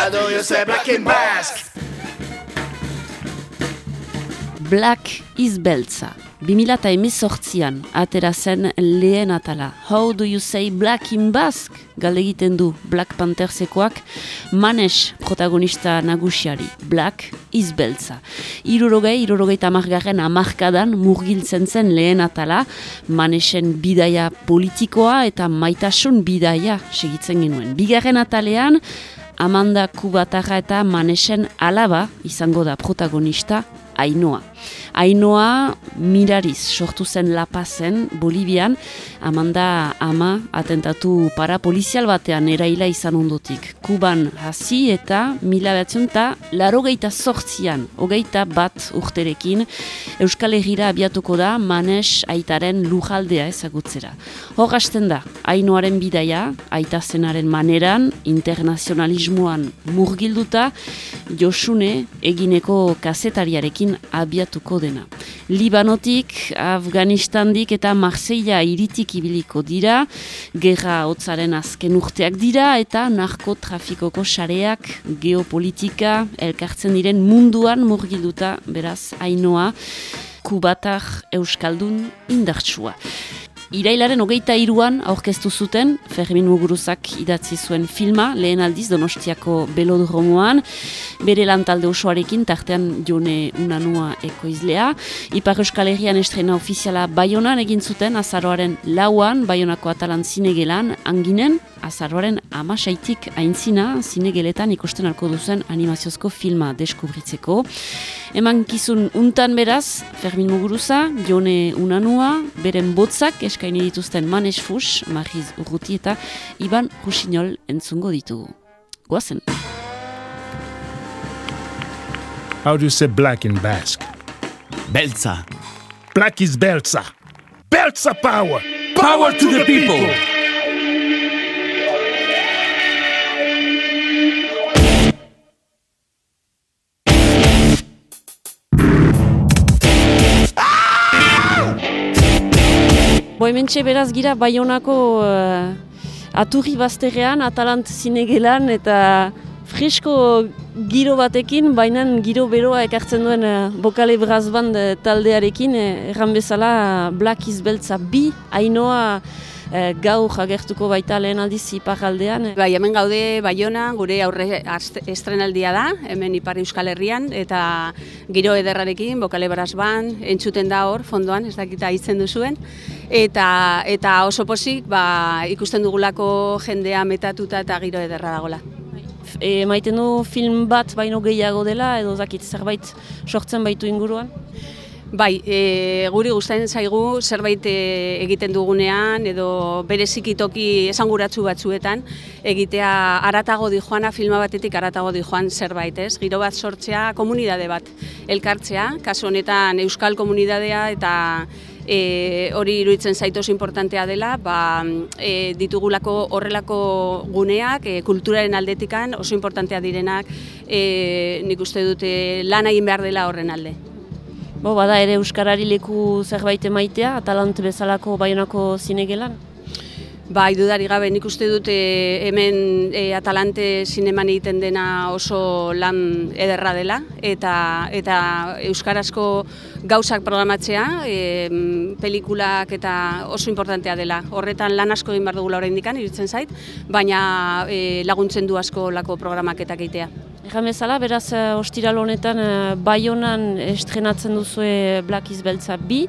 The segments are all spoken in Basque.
How do you say black in Basque? Black is beltza. 2018an atera zen lehen atala. How do you say black in Basque? Galdegiten du Black Panthersekoak manes protagonista nagusiari. Black is beltza. Irurogei, irurogei tamargarren amarkadan murgiltzen zen lehen atala manesen bidaia politikoa eta maitasun bidaia segitzen genuen. Bigarren atalean Amanda Kubatarra eta Manesen alaba izango da protagonista Ainoa. Ainoa mirariz sortu zen lapazen Bolivian, Amanda ama atentatu para polizial batean eraila izan ondotik. Kuban hasi eta mila behatzen eta laro geita sortzian, hogeita bat urterekin, Euskal Herriera abiatuko da Manes aitaren lujaldea ezagutzera. Hor hasten da, Ainoaren bidaia, aita zenaren maneran, internazionalismoan murgilduta, Josune egineko kazetariarekin abiatuko dena. Libanotik, Afganistandik eta Marseilla iritik ibiliko dira, gerra hotzaren azken urteak dira eta narkotrafikoko sareak, geopolitika, elkartzen diren munduan murgilduta, beraz, hainoa, kubatar euskaldun indartsua. Irailaren hogeita iruan aurkeztu zuten, Fermin Muguruzak idatzi zuen filma, lehen aldiz Donostiako belodromoan, bere lantalde osoarekin, tartean jone unanua ekoizlea. Ipar Euskal Herrian estrena ofiziala Bayonan egin zuten, azaroaren lauan, Bayonako atalan zinegelan, anginen, azaroaren amasaitik aintzina, zinegeletan ikusten alko duzen animaziozko filma deskubritzeko. Eman kizun untan beraz, Fermin Muguruza, jone unanua, beren botzak, eskaini dituzten Manes Fus, Mariz Urruti eta Iban Rusinol entzungo ditugu. Goazen. How do you say black in Basque? Beltza. Black is Belza. Belza power! Power to the people! Boementxe beraz gira Baionako uh, aturri bazterrean, atalant zinegelan eta fresko giro batekin, baina giro beroa ekartzen duen uh, bokale brazband uh, taldearekin, uh, erran bezala Black is Beltza bi, hainoa uh, gaur agertuko baita lehen aldiz iparaldean. Bai, hemen gaude Baiona, gure aurre estrenaldia da, hemen Ipar Euskal Herrian, eta giro ederrarekin, bokale brazban, entzuten da hor, fondoan, ez dakita hitzen duzuen, eta, eta oso posik, ba, ikusten dugulako jendea metatuta eta giro ederra dagola. E, maiten du film bat baino gehiago dela, edo zakit zerbait sortzen baitu inguruan? Bai, e, guri gustatzen zaigu zerbait e, egiten dugunean edo bereziki toki esanguratsu batzuetan egitea aratago di joana filma batetik aratago di joan zerbait, ez? Giro bat sortzea, komunitate bat elkartzea, kasu honetan euskal komunitatea eta e, hori iruditzen zaitos importantea dela, ba, e, ditugulako horrelako guneak, e, kulturaren aldetikan oso importantea direnak, e, nik uste dute lan egin behar dela horren alde. Bo, bada ere Euskarari leku zerbait emaitea, atalant bezalako baionako zinegelan? Bai, dudari gabe, nik uste dut e, hemen e, Atalante zineman egiten dena oso lan ederra dela eta eta euskarazko gauzak programatzea, e, pelikulak eta oso importantea dela. Horretan lan asko egin behar dugula oraindik iruditzen zait, baina e, laguntzen du asko lako programaketak egitea. Egan bezala, beraz, eh, ostiral honetan eh, Baionan estrenatzen duzue Black is Beltza bi,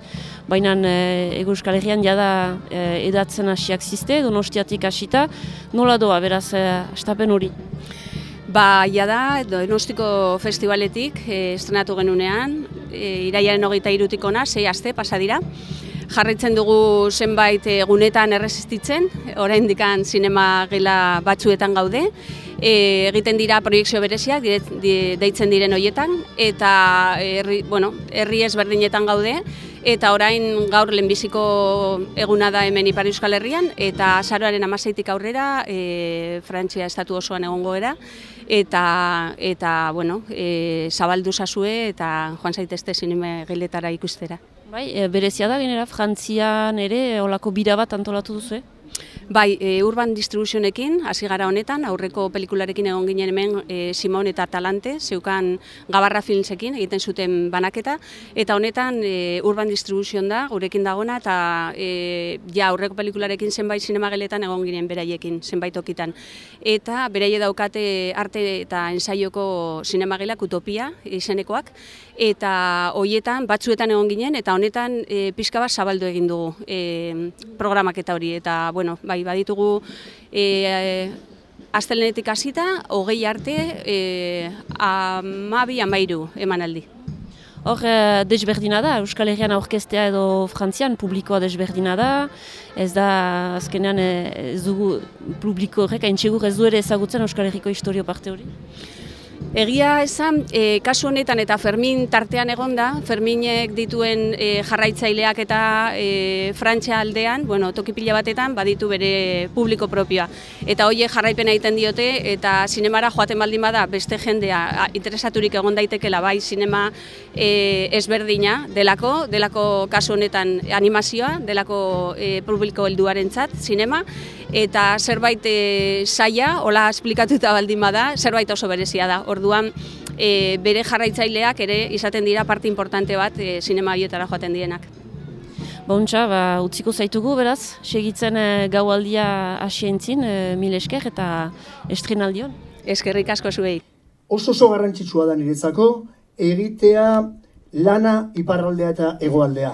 baina eh, Ego Euskal Herrian jada edatzen hasiak ziste, donostiatik hasita, nola doa, beraz, astapen hori? Ba, ja da, Donostiko Festivaletik e, estrenatu genunean, e, iraiaren hogeita irutik ona, sei aste pasa dira. Jarraitzen dugu zenbait egunetan erresistitzen, orain dikan sinema gela batzuetan gaude. E, egiten dira proiektzio bereziak, dire- di- deitzen diren hoietan, eta herri, bueno, herri ezberdinetan gaude, eta orain gaur lehenbiziko eguna da hemen Ipar Euskal Herrian, eta azaroaren amaseitik aurrera e, Frantzia estatu osoan egongo era, eta, eta bueno, e, zabaldu zazue eta joan zaitezte sinime giletara ikustera. Bai, e, berezia da, genera, Frantzian ere, olako bira bat antolatu duzu, Bai, e, Urban Distributionekin, hasi gara honetan, aurreko pelikularekin egon ginen hemen e, Simon eta Talante, zeukan Gabarra Filmsekin, egiten zuten banaketa, eta honetan e, Urban Distribution da, gurekin dagona, eta e, ja aurreko pelikularekin zenbait sinemageletan egon ginen beraiekin, zenbait okitan. Eta beraie daukate arte eta ensaioko sinemagelak utopia izenekoak, eta hoietan batzuetan egon ginen, eta honetan e, pixka bat zabaldu egin dugu e, programak eta hori, eta bueno, bai, bai, baditugu e, astelenetik hasita, hogei arte, e, amabi amairu emanaldi. Hor, e, desberdina da, Euskal Herrian aurkestea edo Frantzian publikoa desberdina da, ez da, azkenean, ez dugu publiko horrek, hain ez du ere ezagutzen Euskal Herriko historio parte hori? Egia esan, e, kasu honetan eta Fermin tartean egonda, Ferminek dituen e, jarraitzaileak eta e, Frantzia aldean, bueno, toki pila batetan, baditu bere publiko propioa. Eta hoie jarraipena egiten diote, eta sinemara joaten baldin bada, beste jendea interesaturik egon daitekela bai sinema e, ezberdina delako, delako kasu honetan animazioa, delako e, publiko helduaren txat, sinema, eta zerbait e, saia, hola esplikatuta baldin bada, zerbait oso berezia da. Orduan, e, bere jarraitzaileak ere izaten dira parte importante bat e, sinema bietara joaten dienak. Bontxa, ba, utziko zaitugu beraz, segitzen e, gaualdia asientzin, e, mil esker eta estrenaldion. Eskerrik asko zuei. Oso oso garrantzitsua da niretzako, egitea lana iparraldea eta hegoaldea.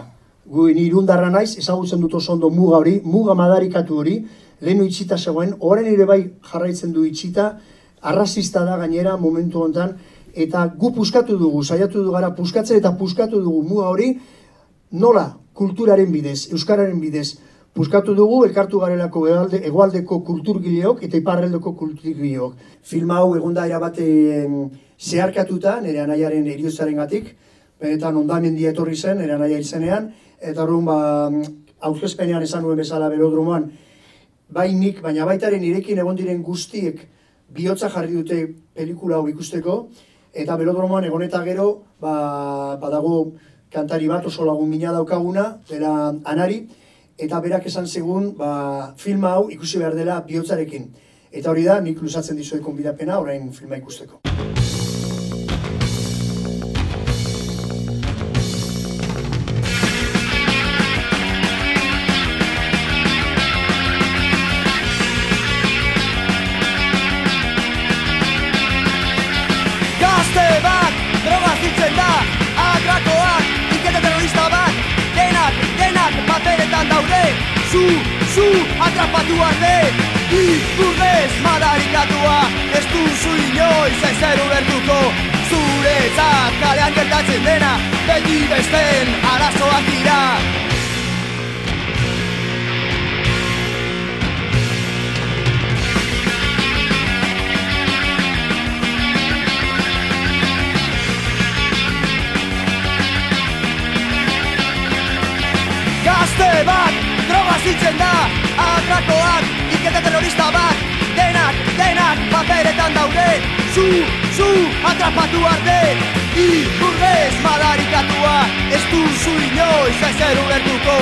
Gu irundarra naiz, ezagutzen dut oso ondo muga hori, muga madarikatu hori, lehenu itxita zegoen, orain ere bai jarraitzen du itxita, arrazista da gainera momentu honetan, eta gu puskatu dugu, saiatu dugu gara puskatzen eta puskatu dugu muga hori, nola kulturaren bidez, euskararen bidez, puskatu dugu, elkartu garelako egualdeko kulturgileok eta iparreldeko kulturgileok. Filma hau egon da erabate zeharkatuta, nire anaiaren eriozaren gatik, benetan ondamendi etorri zen, nire anaia izenean, eta horren ba, aurkezpenean esan nuen bezala berodromoan, bainik, baina baitaren irekin egon diren guztiek bihotza jarri dute pelikula hau ikusteko, eta belodromoan egon eta gero, ba, badago kantari bat oso lagun mina daukaguna, bera anari, eta berak esan segun ba, filma hau ikusi behar dela bihotzarekin. Eta hori da, nik lusatzen dizuekon bidapena, orain filma ikusteko. Atrapatu arte Ikurrez madarikatua. Ez duzu inoiz ezer ubertuko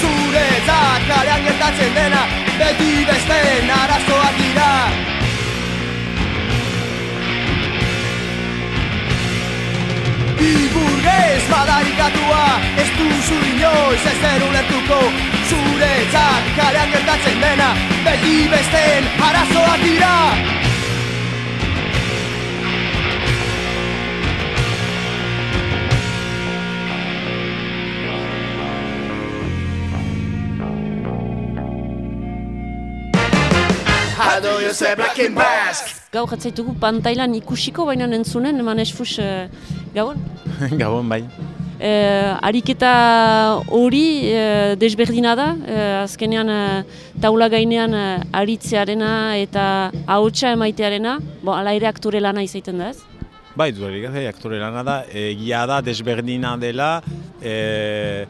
Zure kalean gertatzen dena Beti besten arazoak dira. Iburgez madarikatua. Ez duzu inoiz ezer ulertuko Zuretzat kalean gertatzen dena Beti besten arazoak dira Gau jatzaitugu pantailan ikusiko baina entzunen, eman esfus uh, gauan? gauan bai. Eh, ariketa hori eh, desberdina da, eh, azkenean eh, taula gainean eh, aritzearena eta ahotsa emaitearena, bo, ala ere aktore lana izaiten da ez? Bai, du aktore lana da, egia da desberdina dela, eh,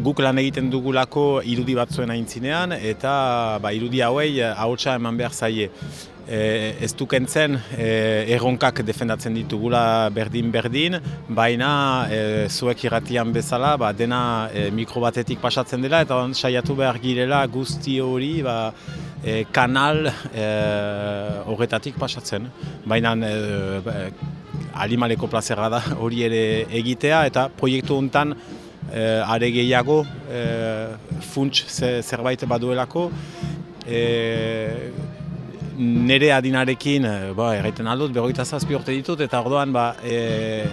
guk lan egiten dugulako irudi batzuen aintzinean, eta ba, irudi hauei ahotsa eman behar zaie. e, ez dukentzen e, erronkak defendatzen ditugula berdin-berdin, baina e, zuek irratian bezala ba, dena e, mikrobatetik pasatzen dela eta saiatu behar girela guzti hori ba, e, kanal e, horretatik pasatzen. Baina e, alimaleko plazera da hori ere egitea eta proiektu honetan e, are gehiago e, funts zerbait baduelako. E, nere adinarekin, eh, ba, erraiten aldut, berroita zazpi orte ditut, eta ordoan, ba, e,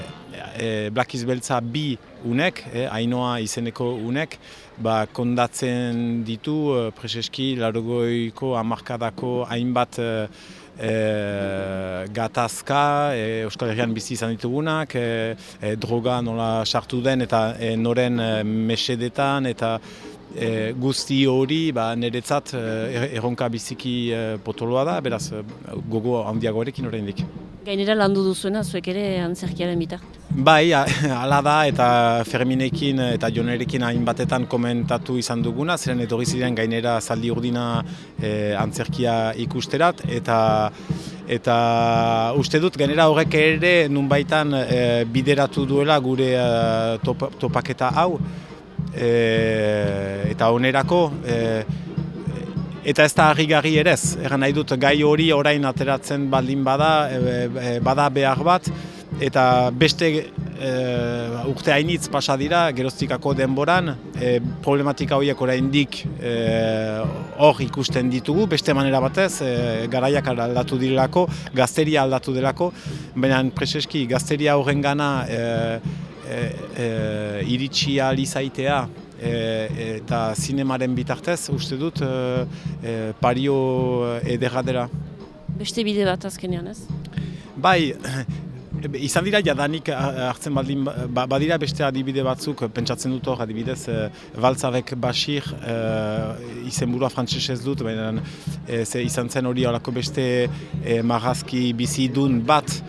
e, Black Beltza bi unek, e, ainoa izeneko unek, ba, kondatzen ditu, e, preseski, larogoiko, amarkadako, hainbat e, e, gatazka, e, Euskal Herrian bizi izan ditugunak, e, e, droga nola sartu den, eta e, noren e, mesedetan, eta e, guzti hori ba, niretzat e, er-, erronka biziki e, potoloa da, beraz gogo handiagoarekin oraindik. Gainera landu duzuena, zuek ere antzerkiaren bita? Bai, hala da eta Ferminekin eta Jonerekin hainbatetan komentatu izan duguna, ziren etorri ziren gainera zaldi urdina e, antzerkia ikusterat eta eta uste dut gainera horrek ere nunbaitan e, bideratu duela gure e, topaketa hau e, eta onerako e, eta ez da harrigarri erez, eran nahi dut gai hori orain ateratzen baldin bada, e, e, bada behar bat, eta beste e, urte hainitz pasa dira, geroztikako denboran, e, problematika horiek oraindik e, hor ikusten ditugu, beste manera batez, e, garaiak aldatu direlako, gazteria aldatu delako, baina preseski gazteria horren gana e, e, e, iritsi alizaitea e, eta zinemaren bitartez, uste dut e, e, pario edera dela. Beste bide bat azkenean ez? Bai, izan dira jadanik hartzen baldin, ba, badira beste adibide batzuk, pentsatzen dut hor adibidez, e, Baltzabek Basir, e, izenburua frantzesez dut, baina e, izan zen hori horako beste e, marazki bizidun bat,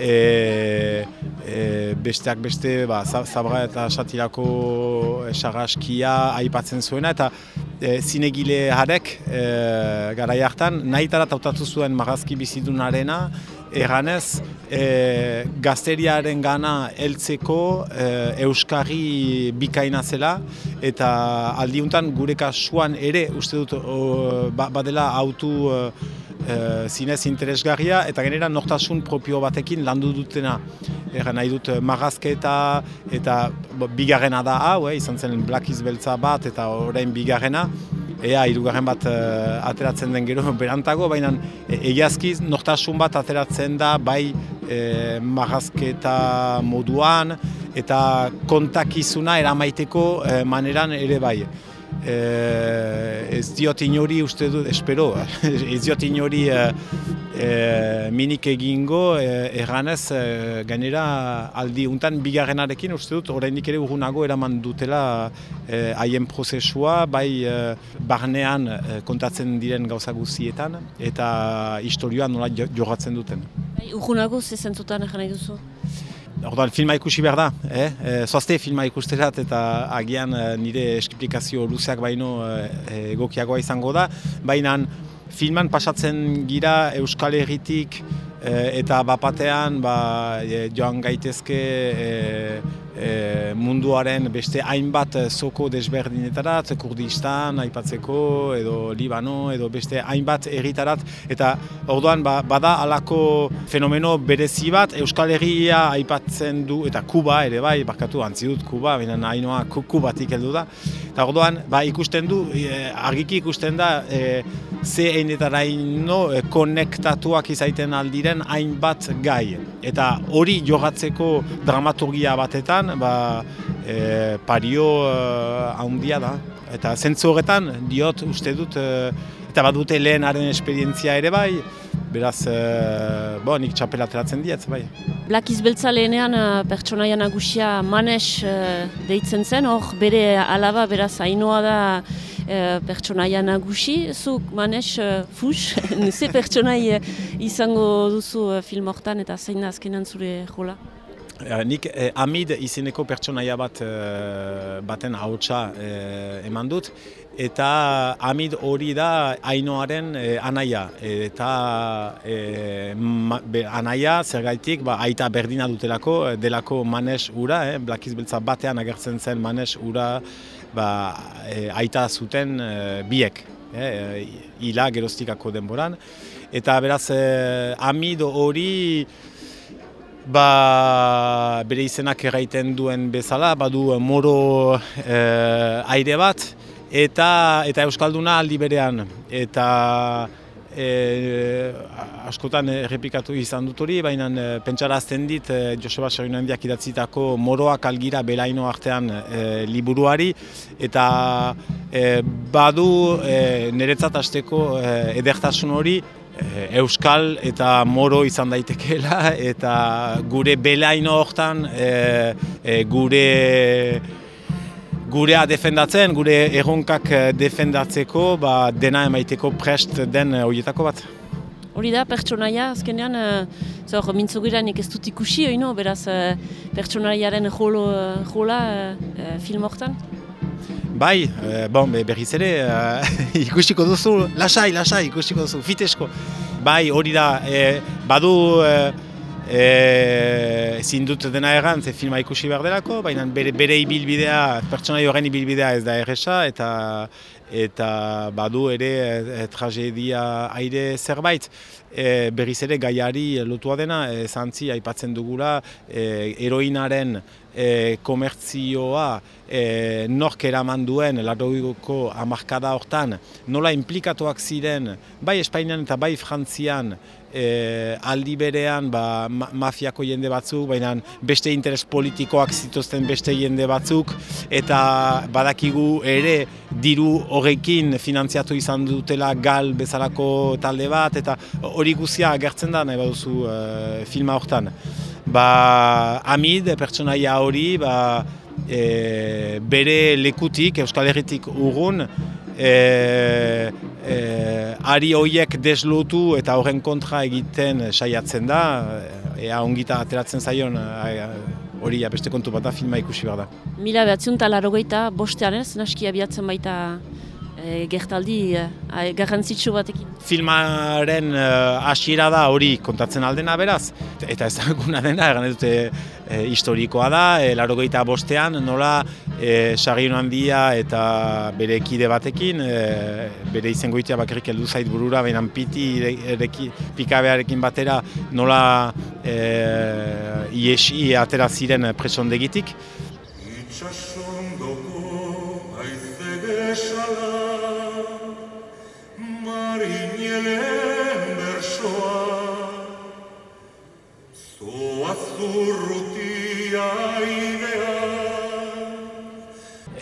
e, e, besteak beste ba, zabra eta satirako esarraskia aipatzen zuena eta e, zinegile harek e, gara hartan nahitara tautatu zuen marazki bizidunarena erranez e, gazteriaren gana heltzeko e, euskarri bikaina zela eta aldiuntan gure kasuan ere uste dut ba, badela autu e, e, zinez interesgarria eta genera nortasun propio batekin landu dutena. Egan nahi dut eh, marrazketa eta bigarrena da hau, eh, izan zen blakiz beltza bat eta orain bigarrena. Ea, irugarren bat uh, ateratzen den gero berantago, baina e, egiazkiz nortasun bat ateratzen da bai e, marrazketa moduan eta kontakizuna eramaiteko e, maneran ere bai. Eh, ez diot inori uste dut, espero, ez diot inori eh, minik egingo erranez gainera aldi untan bigarrenarekin uste dut oraindik ere urgunago eraman dutela haien prozesua bai barnean kontatzen diren gauza guzietan eta historioa nola jorratzen duten. Bai, urgunago ze zentzutan nahi duzu? Orduan, filma ikusi behar da, eh? E, zoazte filma ikusterat eta agian e, nire eskiplikazio luzeak baino e, egokiagoa izango da. Baina filman pasatzen gira Euskal Herritik eta bapatean ba, joan gaitezke e, munduaren beste hainbat zoko desberdinetarat, Kurdistan, aipatzeko, edo Libano, edo beste hainbat erritarat, eta orduan ba, bada alako fenomeno berezi bat, Euskal Herria aipatzen du, eta Kuba ere bai, barkatu antzi dut Kuba, binen hainoa Kubatik heldu da, eta orduan ba, ikusten du, e, argiki ikusten da, e, ze einetara ino e, konektatuak izaiten aldiren hainbat gai. Eta hori jogatzeko dramaturgia batetan, ba, e, pario e, handia da. Eta zentzu horretan, diot uste dut, e, eta badute lehenaren esperientzia ere bai, beraz, e, bo, nik txapela teratzen diet, bai. Black Izbeltza lehenean e, pertsonaia nagusia manes e, deitzen zen, hor bere alaba, beraz, hainoa da e, pertsonaia nagusi, zuk manes uh, fus, ze pertsonai izango duzu film hortan eta zein da azkenan zure jola? Uh, nik eh, Amid izeneko pertsonaia bat uh, baten hautsa uh, eman dut eta Amid hori da Ainoaren e, anaia. Eta e, be, anaia zergaitik ba, aita berdina dutelako, delako manes ura, eh, Blakiz Beltza batean agertzen zen manes ura ba, e, aita zuten e, biek, eh, ila gerostikako denboran. Eta beraz, e, Amid hori ba, bere izenak erraiten duen bezala, badu moro e, aire bat, eta eta Euskalduna aldi berean. Eta e, askotan errepikatu izan dut hori, baina pentsarazten dit Joseba Sarunandiak idatzitako moroak algira belaino artean e, liburuari, eta e, badu e, niretzat azteko e, edertasun hori, Eh, euskal eta moro izan daitekeela eta gure belaino hortan e, gure gurea defendatzen, gure erronkak defendatzeko ba, dena emaiteko prest den horietako bat. Hori da, pertsonaia, azkenean, zor, mintzugiran ez dut ikusi, oino, beraz, pertsonaiaren jolo, jola film hortan? Bai, e, bon, berriz ere, ikusiko duzu, lasai, lasai, ikusiko duzu, fitesko. Bai, hori da, e, badu e, e, ezin dut dena egan, ze filma ikusi behar delako, baina bere, bere ibilbidea, pertsonai horren ibilbidea ez da erresa, eta eta badu ere e, tragedia aire zerbait. E, berriz ere gaiari lotua dena, e, zantzi aipatzen dugula, e, eroinaren e, komertzioa e, nork eraman duen laroiko amarkada hortan, nola implikatuak ziren, bai Espainian eta bai Frantzian, e, aldi berean ba, mafiako jende batzuk, baina beste interes politikoak zituzten beste jende batzuk, eta badakigu ere diru horrekin finantziatu izan dutela gal bezalako talde bat, eta hori guzia agertzen da nahi baduzu e, filma hortan. Ba, amid pertsonaia hori ba, e, bere lekutik, Euskal Herritik urgun, e, e, ari horiek deslotu eta horren kontra egiten saiatzen da, ea ongita ateratzen zaion hori beste kontu bat da filma ikusi behar da. Mila behatziun talarrogeita bostean ez, naski abiatzen baita e, gertaldi e, garrantzitsu batekin. Filmaren hasiera da hori kontatzen aldena beraz, eta ezaguna dena, egan dute e, historikoa da, e, laro bostean, nola e, handia eta bere ekide batekin, e, bere izen goitea bakarrik heldu zait burura, behinan piti ereki, pikabearekin batera nola e, iesi atera ziren presondegitik.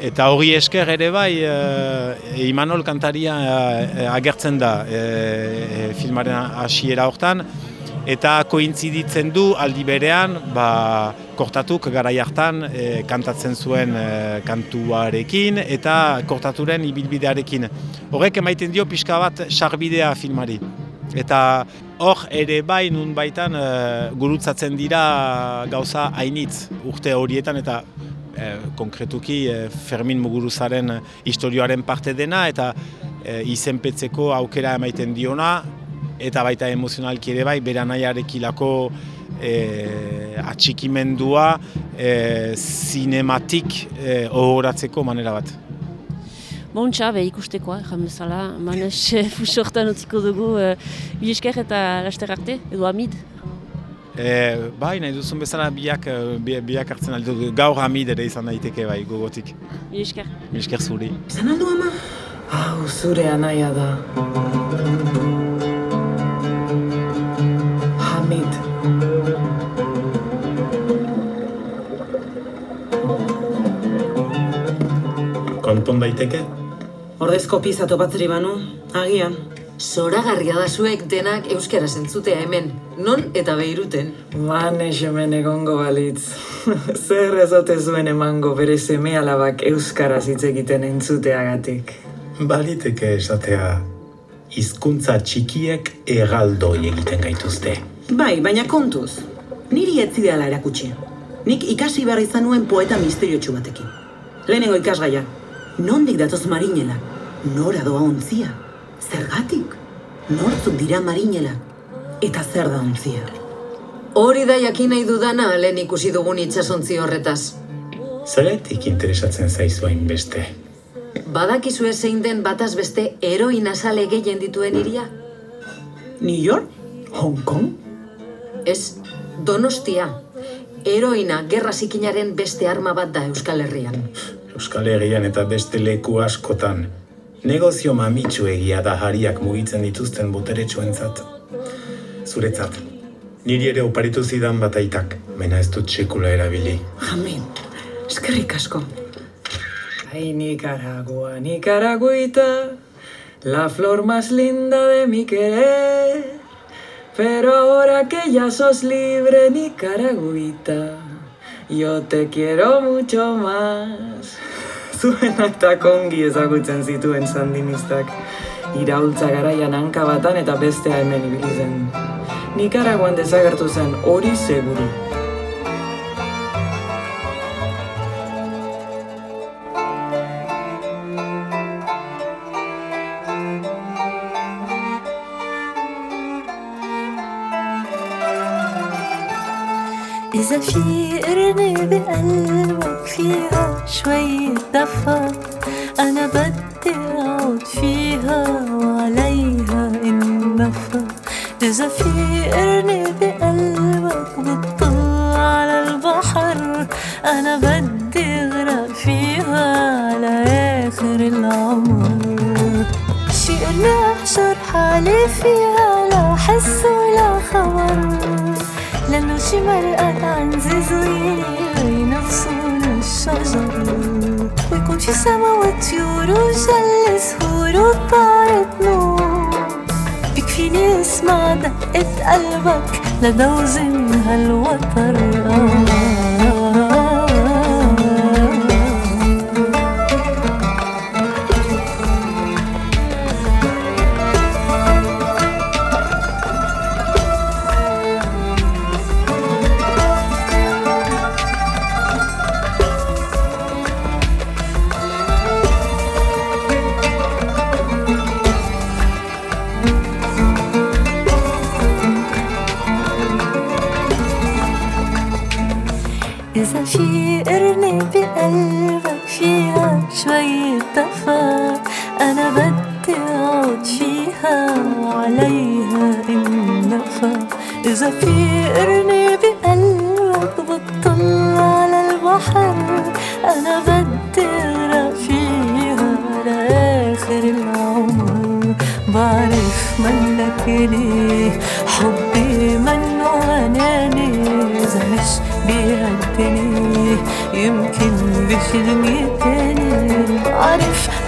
Eta hori esker ere bai, e, Imanol kantaria e, agertzen da e, filmaren hasiera hortan, eta kointziditzen du aldi berean, ba, kortatuk gara hartan kantatzen zuen kantuarekin eta kortaturen ibilbidearekin. Horrek emaiten dio pixka bat sarbidea filmari. Eta hor ere bai nun baitan gurutzatzen dira gauza hainitz urte horietan eta Eh, konkretuki eh, Fermin Muguruzaren historioaren parte dena eta eh, izenpetzeko aukera emaiten diona eta baita emozionalki ere bai bera eh, atxikimendua eh, sinematik eh, ohoratzeko manera bat. Bontxa, be ikustekoa, jan bezala, manes fusortan utziko dugu, eh, esker eta laster arte, edo amid. E, bai, nahi duzun bezala biak, e, biak hartzen aldo gaur hamid ere izan daiteke bai, gogotik. Milesker. Milesker zuri. Zan aldo ama? Hau, zure anaia da. Konton daiteke? Ordezko pizatu batzeri banu, agian. Zoragarria da zuek denak euskara zentzutea hemen, non eta behiruten. Ban hemen egongo balitz. Zer ezote zuen emango bere seme alabak euskara hitz egiten entzuteagatik. Baliteke esatea, hizkuntza txikiek erraldoi egiten gaituzte. Bai, baina kontuz, niri etzi dela erakutsi. Nik ikasi behar izan nuen poeta misteriotsu batekin. Lehenengo ikasgaia, nondik datoz marinela, Nora doa ontzia? Zergatik? Nortzuk dira marinela? Eta zer da ontzia? Hori da jakin nahi dudana lehen ikusi dugun itxasontzi horretaz. Zeretik interesatzen zaizu hainbeste. Badakizu zein den bataz beste heroina sale gehien dituen iria? New York? Hong Kong? Ez, Donostia. Heroina gerra zikinaren beste arma bat da Euskal Herrian. Euskal Herrian eta beste leku askotan. Negozio mamitsu egia da hariak mugitzen dituzten boteretsuentzat. Zuretzat, niri ere oparitu zidan bat aitak, mena ez dut sekula erabili. Amen, eskerrik asko. Ay, Nicaragua, Nicaragüita, la flor más linda de mi querer. Pero ahora que ya sos libre, Nicaragüita, yo te quiero mucho más. Zuena eta kongi ezagutzen zituen sandinistak. Iraultza garaian hanka batan eta bestea hemen ibili zen. Nikaraguan desagertu zen hori seguru. فيها شوية دفى. أنا بدي أقعد فيها وعليها النفى إذا في قرنة بقلبك بتطل على البحر أنا بدي أغرق فيها على آخر العمر. شي قرنة أحشر حالي فيها لا حس ولا خبر. لأنه شي مرقت عن زيزوين ويكون في سما وطيور وجل سهور وطارت نور بكفيني اسمع دقة قلبك لدوزن هالوتر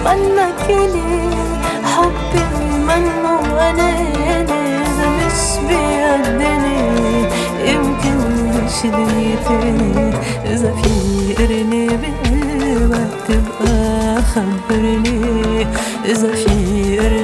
عنك لي حبي منه وأنا اذا مش بيعدني يمكن مش دنيتي إذا في قرني بقلبك تبقى خبرني. إذا في قرني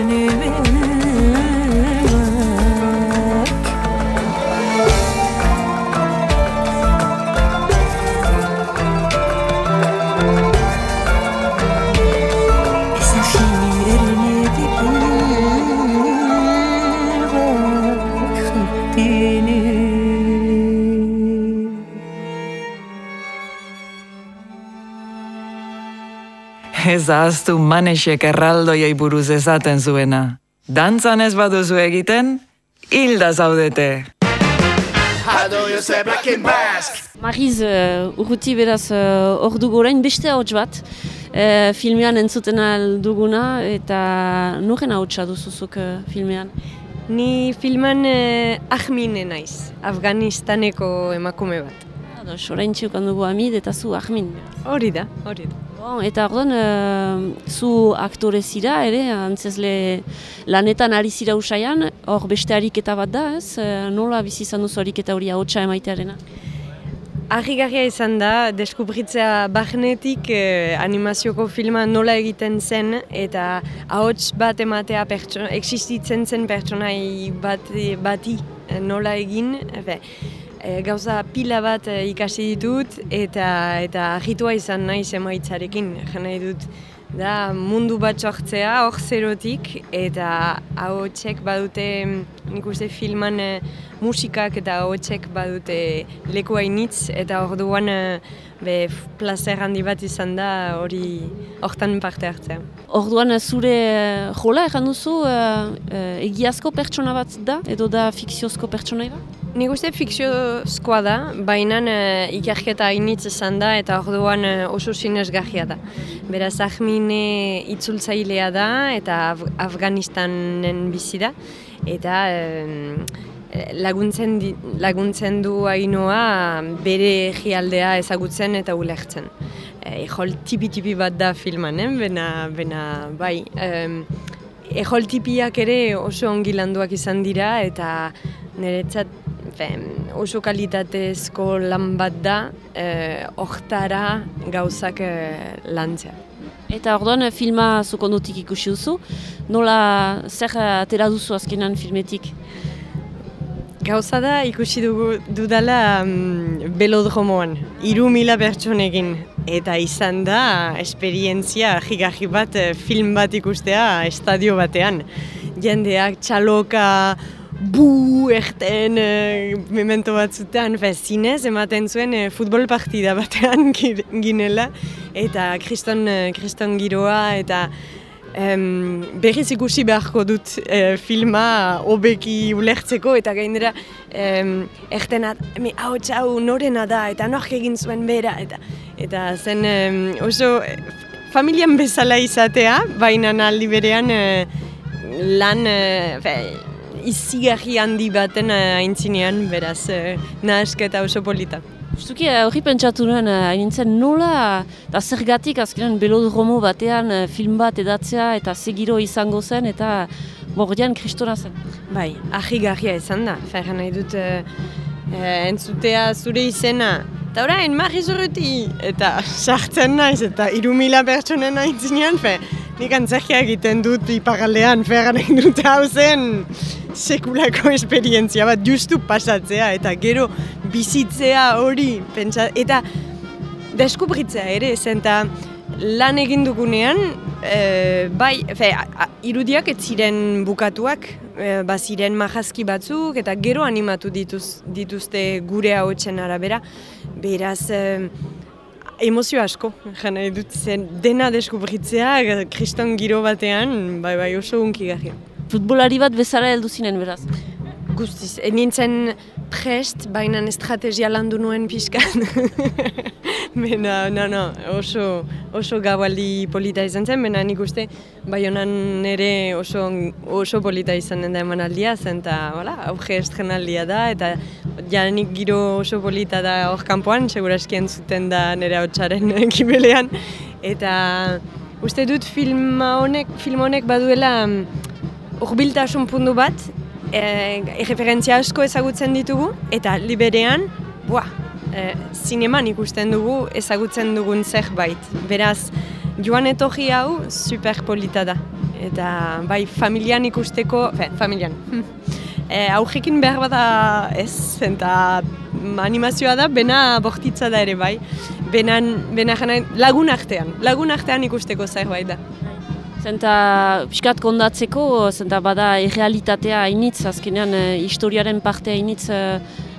Ez ahaztu manesek erraldoiei buruz ezaten zuena. Dantzan ez baduzu egiten, hilda zaudete. Mariz, uh, urruti beraz uh, hor dugu orain beste hauts bat. Uh, filmean entzuten duguna eta noren hautsa duzuzuk uh, filmean? Ni filman eh, Ahmine naiz, Afganistaneko emakume bat. Ados, orain txukan dugu Amid eta zu Ahmin. Hori da, hori da. Bon, eta orduan, uh, zu aktore zira ere, antzezle lanetan ari zira usaian, hor beste ariketa bat da, ez? Uh, nola bizi izan duzu ariketa hori hautsa emaitearena? Arrigarria izan da, deskubritzea barnetik eh, animazioko filma nola egiten zen eta ahots bat ematea pertsona, existitzen zen pertsonai bat, bati eh, nola egin. Efe, eh, gauza pila bat eh, ikasi ditut eta eta agitua izan naiz emaitzarekin. Jan dut da mundu bat sortzea, hor zerotik, eta ahotsek badute, nik uste filman eh, musikak eta ahotsek badute leku hainitz, eta orduan be, placer handi bat izan da hori hortan parte hartzea. Orduan zure jola erran duzu eh, egiazko pertsona bat da edo da fikziozko pertsona bat? Nik uste fikziozkoa da, baina uh, ikerketa hainitz izan da eta orduan uh, oso sinesgarria da. Beraz, Ahmine itzultzailea da eta Af Afganistanen bizi da. Eta um, laguntzen, di, laguntzen du hainoa bere egialdea ezagutzen eta ulertzen. E, ejol tipi-tipi bat da filman, eh? bena, bena bai. Um, ejol tipiak ere oso ongi landuak izan dira eta niretzat oso kalitatezko lan bat da, eh, oktara gauzak eh, lantzea. Eta orduan eh, filma zukondutik ikusi duzu, nola zer atera duzu azkenan filmetik? Gauza da ikusi dugu dudala um, belodromoan, iru mila pertsonekin. Eta izan da, esperientzia jigarri bat, eh, film bat ikustea estadio batean. Jendeak txaloka, bu erten uh, memento batzutan, fe, zinez, ematen zuen uh, futbol partida batean ginela, eta kriston, uh, kriston giroa, eta um, berriz ikusi beharko dut uh, filma obeki ulertzeko, eta gainera um, ertena, hau txau norena da, eta nork egin zuen bera, eta, eta zen um, oso familian bezala izatea, baina aldi berean lan, uh, izigarri handi baten uh, aintzinean, beraz, uh, nahasketa oso polita. Justuki, eh, hori pentsatu nuen, hain nola, da zergatik azkenan belodromo batean film bat edatzea eta segiro izango zen eta mordian kristona zen. Bai, ahi garria izan da, ferra nahi dut uh, entzutea zure izena, eta orain, marri eta sartzen naiz, eta irumila pertsonen aintzinean, fe, nik antzerkia egiten dut ipagaldean, ferra nahi dut hau zen, sekulako esperientzia bat justu pasatzea eta gero bizitzea hori pentsa eta deskubritzea ere zen lan egin dugunean e, bai fe, irudiak ez ziren bukatuak e, ba ziren majazki batzuk eta gero animatu dituz, dituzte gure haotzen arabera beraz e, emozio asko jana dut zen dena deskubritzea kriston giro batean bai bai oso unki futbolari bat bezala heldu zinen beraz. Guztiz, e, nintzen prest, baina estrategia landu nuen pixkan. Bena, no, no, oso, oso gaualdi polita izan zen, bena nik uste, bai honan ere oso, oso polita izan da eman aldia zen, eta auge estrenaldia da, eta janik giro oso polita da hor kanpoan, seguraski zuten da nire hau txaren kibelean. Eta uste dut film honek, film honek baduela urbiltasun puntu bat, e, erreferentzia asko ezagutzen ditugu, eta liberean, bua, e, zineman ikusten dugu ezagutzen dugun zerbait. Beraz, joan etorri hau superpolita da. Eta bai, familian ikusteko, fe, familian. e, aurrekin behar bada ez, eta animazioa da, bena bortitza da ere bai. Benan, bena lagun artean, lagun artean ikusteko zerbait da. Zenta piskat kondatzeko, zenta bada errealitatea hainitz, azkenean e, historiaren parte hainitz, e,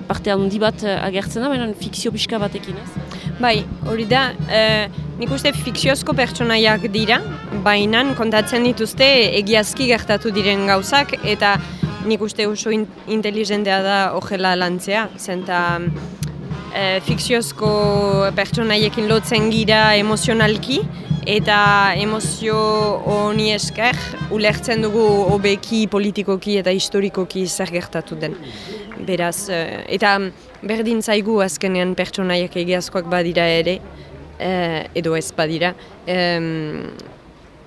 parte handi bat e, agertzen da, baina fikzio pixka batekin ez? Bai, hori da, e, nik uste fikziozko pertsonaiak dira, baina kontatzen dituzte egiazki gertatu diren gauzak, eta nik uste oso in, inteligentea da horrela lantzea, zenta e, fikziozko pertsonaiekin lotzen gira emozionalki, eta emozio honi esker ulertzen dugu hobeki politikoki eta historikoki zer gertatu den. Beraz, eh, eta berdin zaigu azkenean pertsonaiak egiazkoak badira ere, eh, edo ez badira, eh,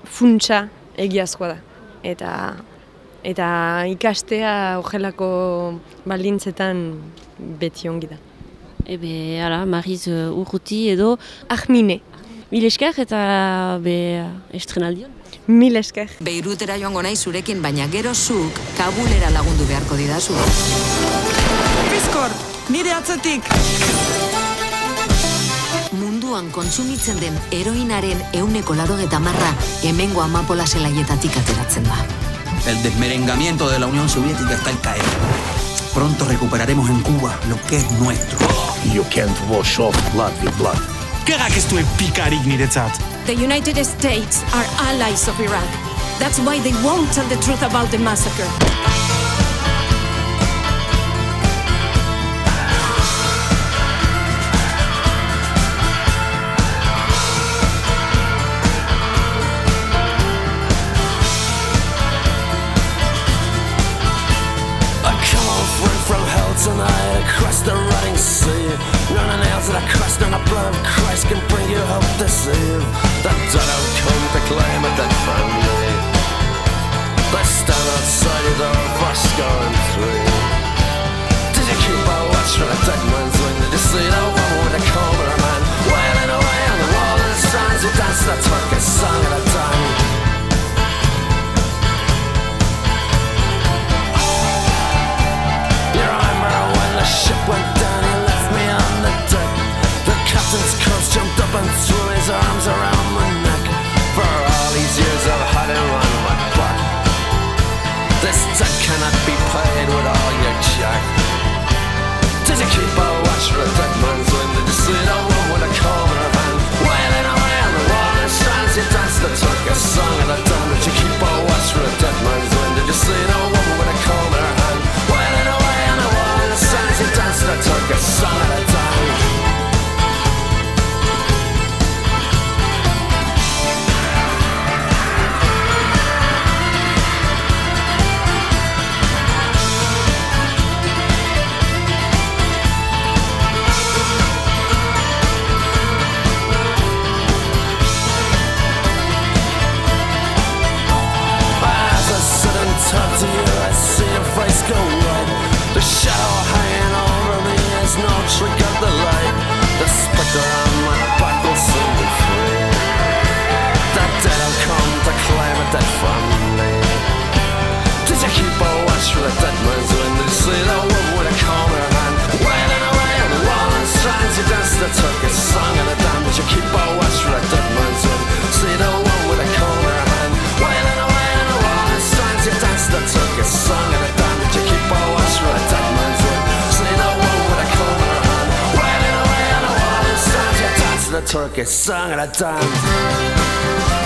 funtsa egiazkoa da. Eta, eta ikastea horrelako baldintzetan beti ongi da. Ebe, ara, Mariz uh, Urruti edo... Ahmine. Mil esker eta be estrenaldion. Mil esker. Beirutera joango nahi zurekin, baina gero zuk kabulera lagundu beharko didazu. Bizkor, nire atzetik! munduan kontsumitzen den heroinaren euneko laro marra hemengo amapola zelaietatik ateratzen da. El desmerengamiento de la Unión Soviética está en caer. Pronto recuperaremos en Cuba lo que es nuestro. You can't wash off blood with blood. Gerrak ez duen pikarik niretzat. The United States are allies of Iraq. That's why they won't tell the truth about the massacre. I across the rotting sea. None of nails that I crushed on the blood of Christ can bring you hope to save. The dead have come to claim a dead family. They stand outside your door, bus going through. Did you keep a watch from a dead man's wing? Did you see that woman with a cobra man wailing away on the wall of the strands? Who danced that Turkish song at a time? The ship went down, he left me on the deck. The captain's curse jumped up and threw his arms around my neck. For all these years I've had him on my back. This debt cannot be paid with all your jack. Did you keep a watch for a dead man's wind? Did you see the one with a comb in her hand? Wailing away on the and strands, you danced the Turkish song of the shadow me no trick of the light. The specter on my back will soon be free. The dead come to claim a dead family. Did you keep a watch for the dead the with a on the wall and danced the song of the. Did you keep a watch for the dead man's Turkish song at a time.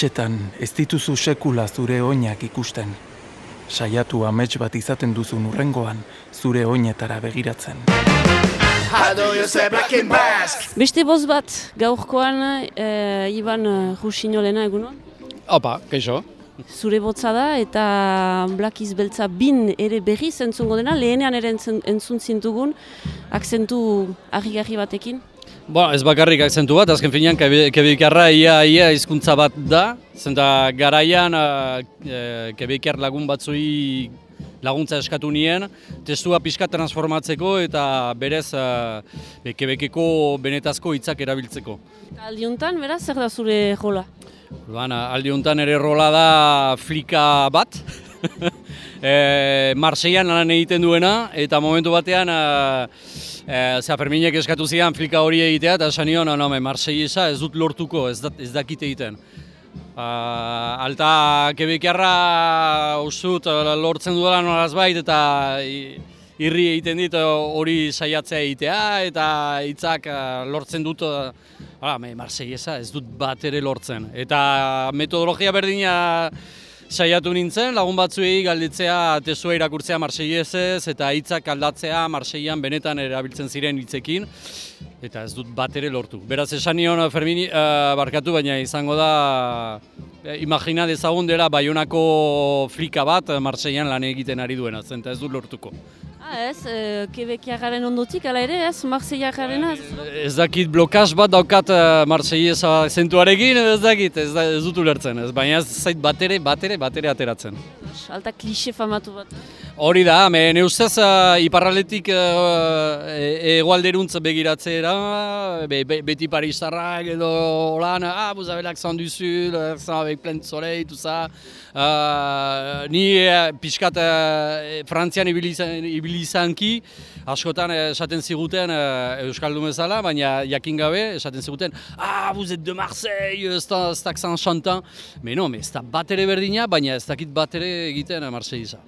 Ametxetan ez dituzu sekula zure oinak ikusten. Saiatu amets bat izaten duzun urrengoan zure oinetara begiratzen. Beste boz bat, gaurkoan, e, Iban eh, Rusinolena egunon? Opa, kaixo. Zure botza da eta Black is Beltza bin ere berriz entzungo dena, lehenean ere entzun, entzun zintugun, akzentu argi batekin. Bo, ez bakarrik akzentu bat, azken finean kebekarra ia ia hizkuntza bat da, zenta garaian uh, kebekar lagun batzui laguntza eskatu nien, testua pixka transformatzeko eta berez uh, kebekeko benetazko hitzak erabiltzeko. Eta aldiuntan, beraz, zer da zure jola? Bana, aldi honetan ere rola da flika bat, e, Marseian lan egiten duena, eta momentu batean e, e, Zea Ferminek eskatu zidan flika hori egitea, eta esan nion, no, Marseillesa ez dut lortuko, ez, dat, ez dakit egiten. Uh, alta kebekiarra ustut lortzen dudala nolaz bait, eta irri egiten dit hori saiatzea egitea, eta hitzak eh, lortzen dut eh, Hala, me Marseiesa ez dut bat ere lortzen. Eta metodologia berdina saiatu nintzen, lagun batzuei galditzea tesua irakurtzea Marseiesez eta hitzak aldatzea Marseian benetan erabiltzen ziren hitzekin eta ez dut bat ere lortu. Beraz esan nion Fermini eh, barkatu baina izango da eh, imagina dezagun dela Baionako flika bat Marseian lan egiten ari duena, zen eta ez dut lortuko. Ah, ez, e, Kebekiagaren ondotik, ala ere, ez, Marseillagaren ez? Ez dakit blokaz bat daukat uh, Marseiesa zentuarekin, ez dakit, ez, da, ez dut ulertzen, ez, baina ez zait batere, batere, batere ateratzen. Alta klixe famatu bat. Hori da, me, ne ustez uh, iparraletik uh, e, egualderuntz begiratzera, be, be, beti Parisarrak edo lan, ah, vous avez l'accent du sud, l'accent avec plein de soleil, tout ça. Uh, ni uh, pixkat uh, Frantzian ibili ibili izanki, askotan esaten ziguten uh, Euskaldun bezala, baina jakin gabe esaten ziguten, ah, vous êtes de Marseille, ez da, ez da. Me no, ez da bat ere berdina, baina ez dakit bat ere egiten uh, Marseillesa.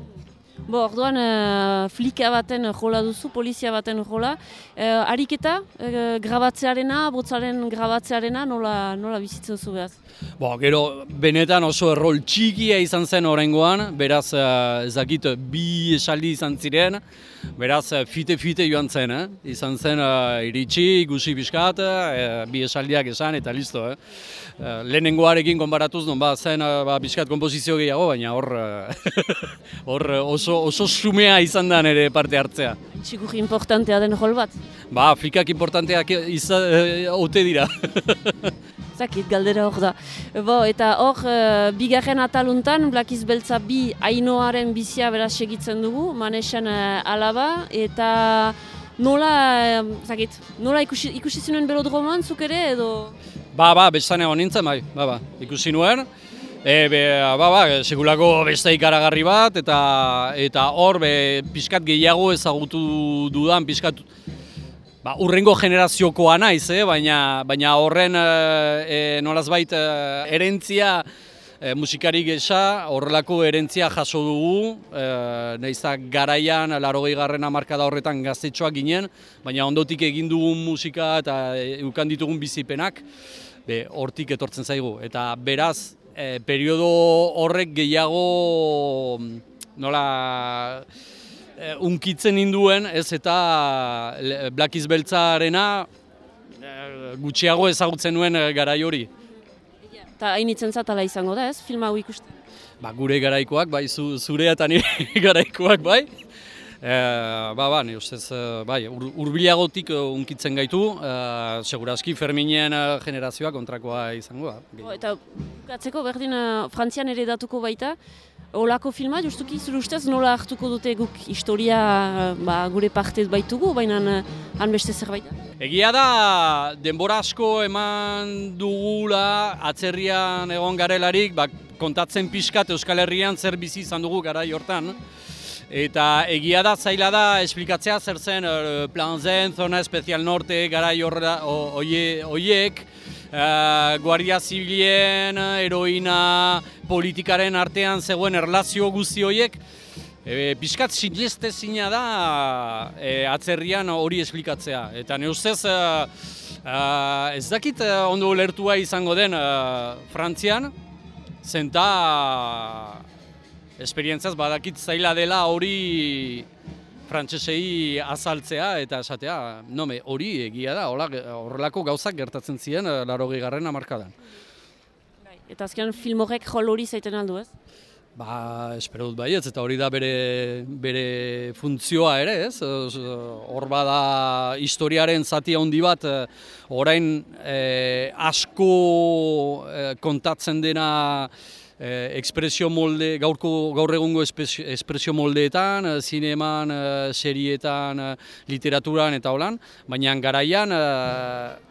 Bo, orduan, uh, flika baten jola duzu, polizia baten jola. Uh, ariketa, uh, grabatzearena, botzaren grabatzearena, nola, nola bizitzen zu behaz? Bo, gero, benetan oso errol txikia izan zen oraingoan, beraz, uh, ez dakit, bi esaldi izan ziren, beraz, eh, fite-fite joan zen, eh? izan zen uh, iritsi, ikusi pixkat, uh, bi esaldiak esan, eta listo. Eh? Uh, lehenengoarekin konbaratuz, non ba, zen uh, ba, pixkat kompozizio gehiago, baina hor hor oso, oso sumea izan da nire parte hartzea. Txikur importantea den jol bat. Ba, Afrikak importanteak ote dira. Zakit, galdera hor da. Bo, eta hor, uh, bigarren ataluntan, Blakiz Beltza bi ainoaren bizia beraz segitzen dugu, manesan uh, alaba, eta nola, uh, zakit, nola ikusi, ikusi zinuen belodroman zuk ere, edo... Ba, ba, bestan egon bai, ba, ba, ikusi nuen. E, be, ba, ba, segulako beste ikaragarri bat, eta eta hor, be, pixkat gehiago ezagutu dudan, pixkat, ba, urrengo generaziokoa naiz, eh? baina, baina horren e, nolazbait e, erentzia, e, musikari gesa, horrelako erentzia jaso dugu, e, nahizak garaian, larogei garren hamarkada horretan gaztetxoak ginen, baina ondotik egin dugun musika eta e, ukan ditugun bizipenak, be, hortik etortzen zaigu. Eta beraz, e, periodo horrek gehiago nola unkitzen induen, ez eta Black Beltzarena e, gutxiago ezagutzen nuen e, garai hori. Eta hainitzen zatala izango da, ez, film hau ikusten. Ba, gure garaikoak, bai, zu, zure eta nire garaikoak, bai. E, ba, ba, ni ustez, eh, bai, ur, urbilagotik eh, unkitzen gaitu, e, segurazki Ferminen generazioa kontrakoa izango da. Bo, eta bukatzeko berdin Frantzian ere datuko baita, Olako filma, justuki zure ustez nola hartuko dute guk historia ba, gure partez baitugu, baina han beste zerbait da? Egia da, denbora asko eman dugula atzerrian egon garelarik, ba, kontatzen pixkat Euskal Herrian zer bizi izan dugu garai hortan. Eta egia da, zaila da, esplikatzea zer zen eh, Plan Zen, Zona Espezial Norte, garai horra, o- oie, eh, Guardia Zibilien, heroina, politikaren artean zegoen erlazio guzti horiek, E, pixkat sineste zina da e, atzerrian hori esplikatzea. Eta ne ustez, e, ez dakit ondo ulertua izango den Frantzian, zenta esperientziaz badakit zaila dela hori frantsesei azaltzea eta esatea, nome, hori egia da, horrelako gauzak gertatzen ziren e, larogei garren hamarkadan. Eta azkenan film horrek jol hori zaiten aldu, ez? Ba, espero dut baietz, eta hori da bere, bere funtzioa ere, ez? Hor bada historiaren zati handi bat, eh, orain eh, asko eh, kontatzen dena eh, ekspresio molde, gaurko, gaur egungo espresio moldeetan, eh, zineman, eh, serietan, literaturan eta holan, baina garaian eh,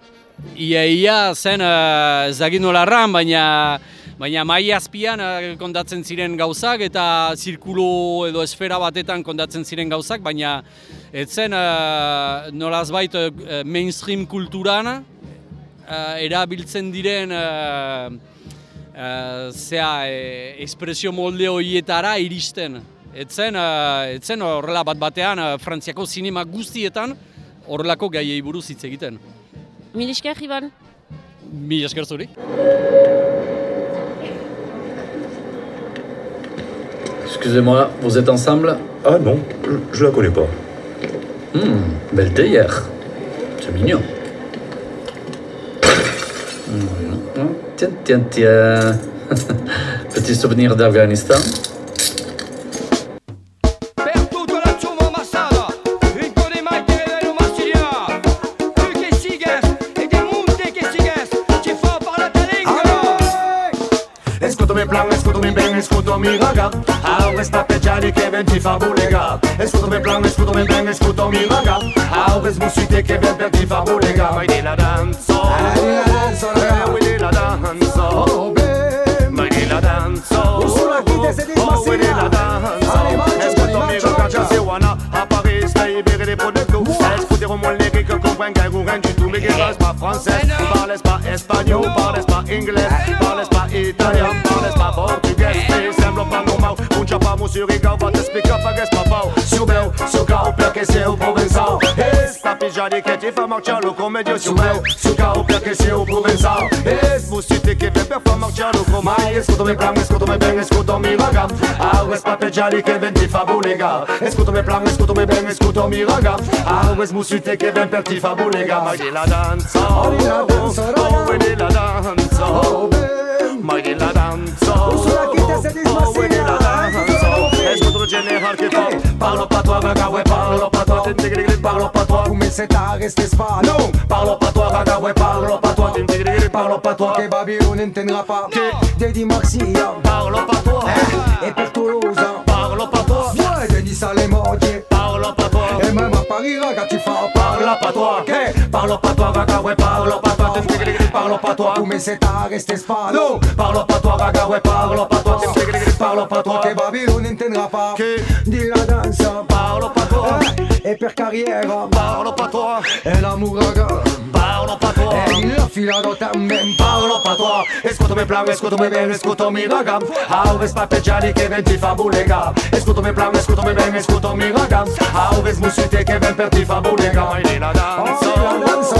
Ia-ia zen, ez dakit nola erran, baina, baina mai azpian kontatzen ziren gauzak eta zirkulo edo esfera batetan kontatzen ziren gauzak, baina ez zen uh, nolazbait mainstream kulturan erabiltzen diren uh, uh, zea, espresio molde horietara iristen. Horrela bat batean Frantziako zinema guztietan horrelako gaiei buruz hitz egiten. Milisker, Iban? mi esker zuri. Excusez-moi, vous êtes ensemble? Ah non, je la connais pas. Hmm, belle théière. C'est mignon. Hmm, Tiens, tiens, tiens. Petit souvenir d'Afghanistan. mi raga A esta peggiare che ben ti fa bulega. E scutami plan, scutami ben, scutami raga A questa musica che ben per la danzo. Vai la danzo Oh la danzo. Usura oh, chi se la danzo. I'm Guggen, tu me parles pas français, parles pas espagnol, pas pas italien, pas portugais, pas normal, un pas, mon suricain va t'expliquer, pas papau. Subeu, seu carro, pra que seu provenzal. Esta pijada que é te faz marchar, o comédio. Subeu, seu carro, pra que o provençal. Es, musite que vem pra marchar, o mais. Escuta-me pra mim, escuta-me bem, escuta-me vagar. Algo es pra pijada que vem te fabulegar. Escuta-me pra mim, escuta-me bem, escuta-me vagar. Algo es musite que vem pra te fabulegar. Mas de la oh, dança, oh, oh, de la dança, oh, Magdalena a oh, oh, oh, oh, oh, oh, oh, oh, oh, oh, oh, oh, marqué okay. pas Parlons pas toi, raga, ouais, parlons pas toi. T'es une dégrégrée, parlons pas toi. Vous mettez ta reste pas Non. Parlons pas toi, raga, ouais, parlons pas toi. T'es une dégrégrée, parlons pas toi. Que Babylone n'entendra pas. Que Dédi Parlons pas toi. Eh, et pour Toulouse parle pas toi. Moi, j'ai dit ça les. Parle pas toi. Et même à Paris, regarde, tu fais parle pas toi. Hey, parle pas toi, vagabond, parle pas toi. Parle pas toi. Ou mais c'est ta reste spano. Parle pas toi, vagabond, parle pas toi. Parle pas toi. Que Babylone n'entendra pas. Dis la danse. Parle pas toi. Et per carrière. Parle pas toi. Et l'amour, Parle pas toi. Et il affilado también. Parle pas toi. Escúchame, plan, escúchame bien, escúchame mi ragam. Ah, ves pa peggiare che venti fa bulega. Escúchame plan, escúchame bien, escúchame mi radans Ahora es muy suite que ven per ti fabule Hoy de la danza, la danza